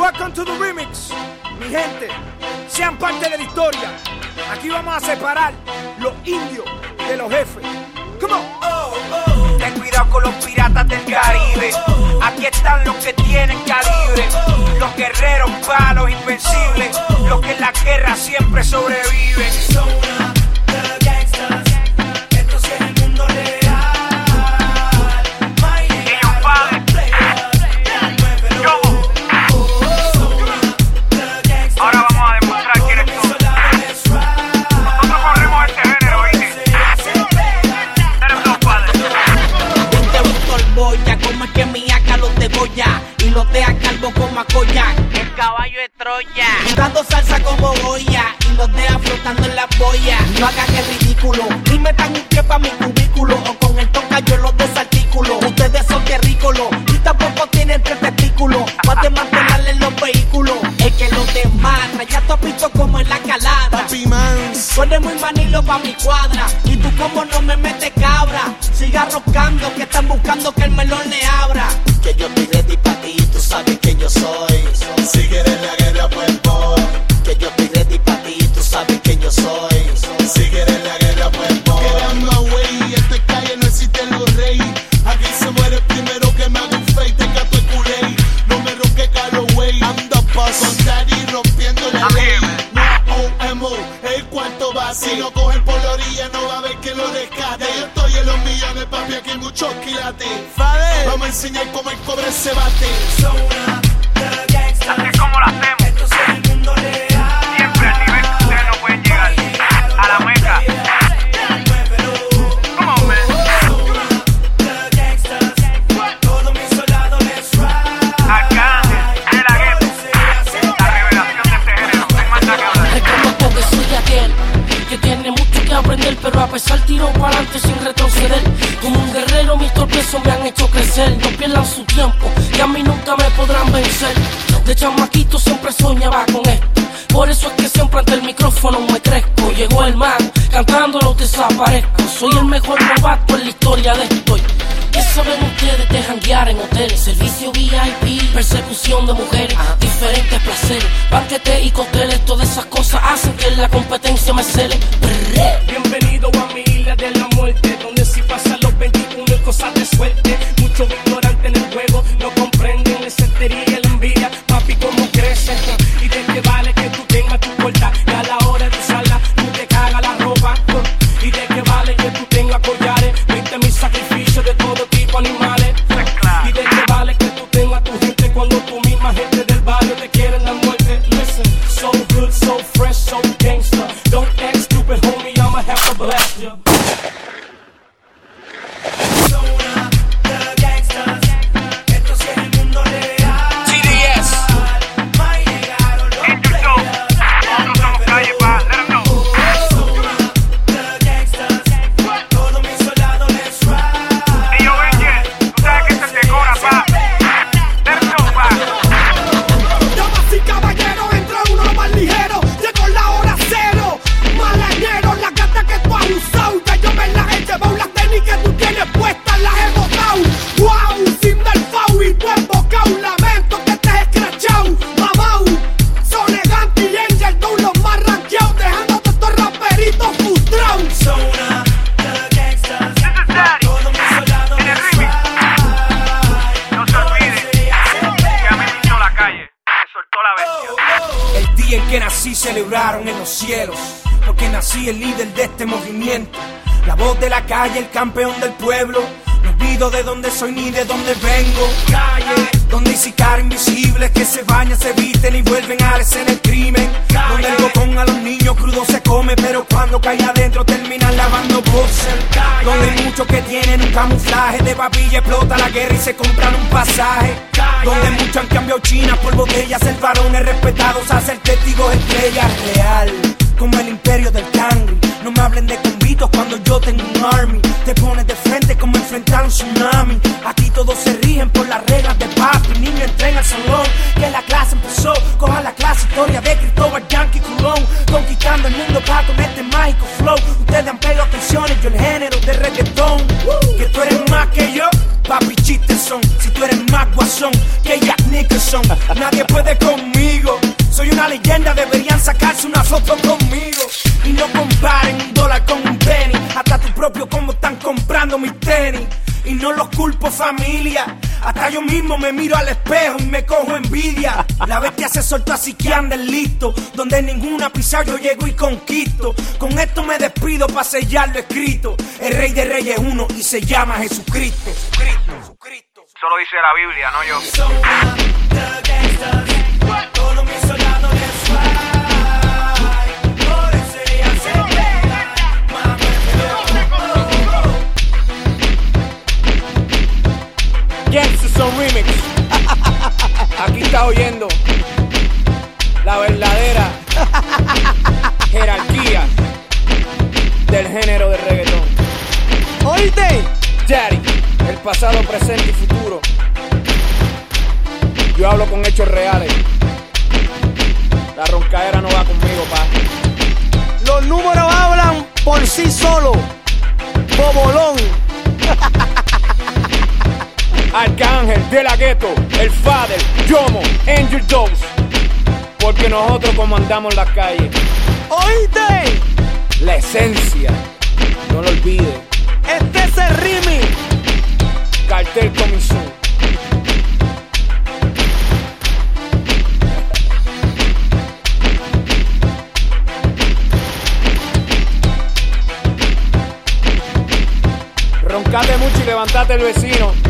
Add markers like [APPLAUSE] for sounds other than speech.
Welcome to the remix. Mi gente, sean parte de la historia. Aquí vamos a separar los indios de los jefes. Come on. Ten cuidado con los piratas del Caribe. Aquí están los que tienen calibre. Los guerreros palos invencibles. Los que en la guerra siempre sobreviven. Como Acoya. El caballo de Troya. Dando salsa como Goya y los deja flotando en la boya. No hagas que ridículo, ni metan un pie pa' mi cubículo o con el toca yo los desarticulo. Ustedes son terrícolos y tampoco tienen tres testículos para desmantelarle ya topito como en la calada. Papi man, Tú eres muy manilo pa' mi cuadra. Y tú como no me metes cabra Siga roscando que están buscando que el melón le abra. Que yo estoy ready pa' ti tú sabes que yo soy. Si quieres la se bate. Así es como lo hacemos. Siempre al nivel que ustedes no pueden llegar. A la meca. Come on, man. Arcángel, de la guerra. La revelación de este género. Que hablar. Reconozco que soy aquel que tiene mucho que aprender, pero a pesar tiro para adelante sin retroceder. Como un guerrero, mis tropiezos me han hecho crecer. No pierdan su tiempo, mí nunca me podrán vencer. De chamaquito siempre soñaba con esto. Por eso es que siempre ante el micrófono me crezco. Llegó el man, cantándolo desaparezco. Soy el mejor novato en la historia de esto. ¿Qué saben ustedes de janguear en hoteles? Servicio VIP, persecución de mujeres, diferentes placeres, banquetes y cócteles, todas esas cosas hacen que la competencia me cele. Bienvenido a mi isla de la muerte, donde si pasan los 21 y cosas de suerte. Muchos celebraron en los cielos, porque nací el líder de este movimiento, la voz de la calle, el campeón del pueblo. No olvido de dónde soy ni de dónde vengo. Calle, donde hay invisibles que se bañan, se visten y vuelven a escena el crimen. Donde el bocón a los niños crudos se come, pero cuando cae adentro. Que tienen un camuflaje de babilla, explota la guerra y se compran un pasaje. Donde muchos han cambiado China por botellas, el varón es respetado, a ser testigos estrella real. Como el imperio del cangri. No me hablen de convitos cuando yo tengo un army. Te pones de frente como enfrentar un tsunami. Aquí todos se rigen por las reglas de papi. Niño entra al salón, que la clase empezó. Coja la clase, historia de Cristóbal Yankee Colón. Conquistando el mundo pa' con este mágico flow. Ustedes han pegado atenciones, yo el género más guasón que Jack Nicholson. Nadie puede conmigo. Soy una leyenda, deberían sacarse una foto conmigo. Y no comparen un dólar con un penny. Hasta tu propio como están comprando mis tenis. Y no los culpo familia. Hasta yo mismo me miro al espejo y me cojo envidia. La bestia se soltó así que anden listo. Donde ninguna pisa yo llego y conquisto. Con esto me despido para sellar lo escrito. El rey de reyes es uno y se llama Jesucristo. Solo dice la Biblia, no yo. Gangsta Son Remix. [LAUGHS] Aquí está oyendo la verdadera jerarquía del género de reggaetón. ¿Oíste? Daddy, el pasado, presente y con hechos reales. La roncadera no va conmigo, pa. Los números hablan por sí solos. Bobolón. [LAUGHS] Arcángel, De La Ghetto, El Father, Yomo, Angel Dose. Porque nosotros comandamos las calles. ¿Oíste? La esencia, no lo olvides. Este es el remix. Cartel Comisión. Levantate el vecino.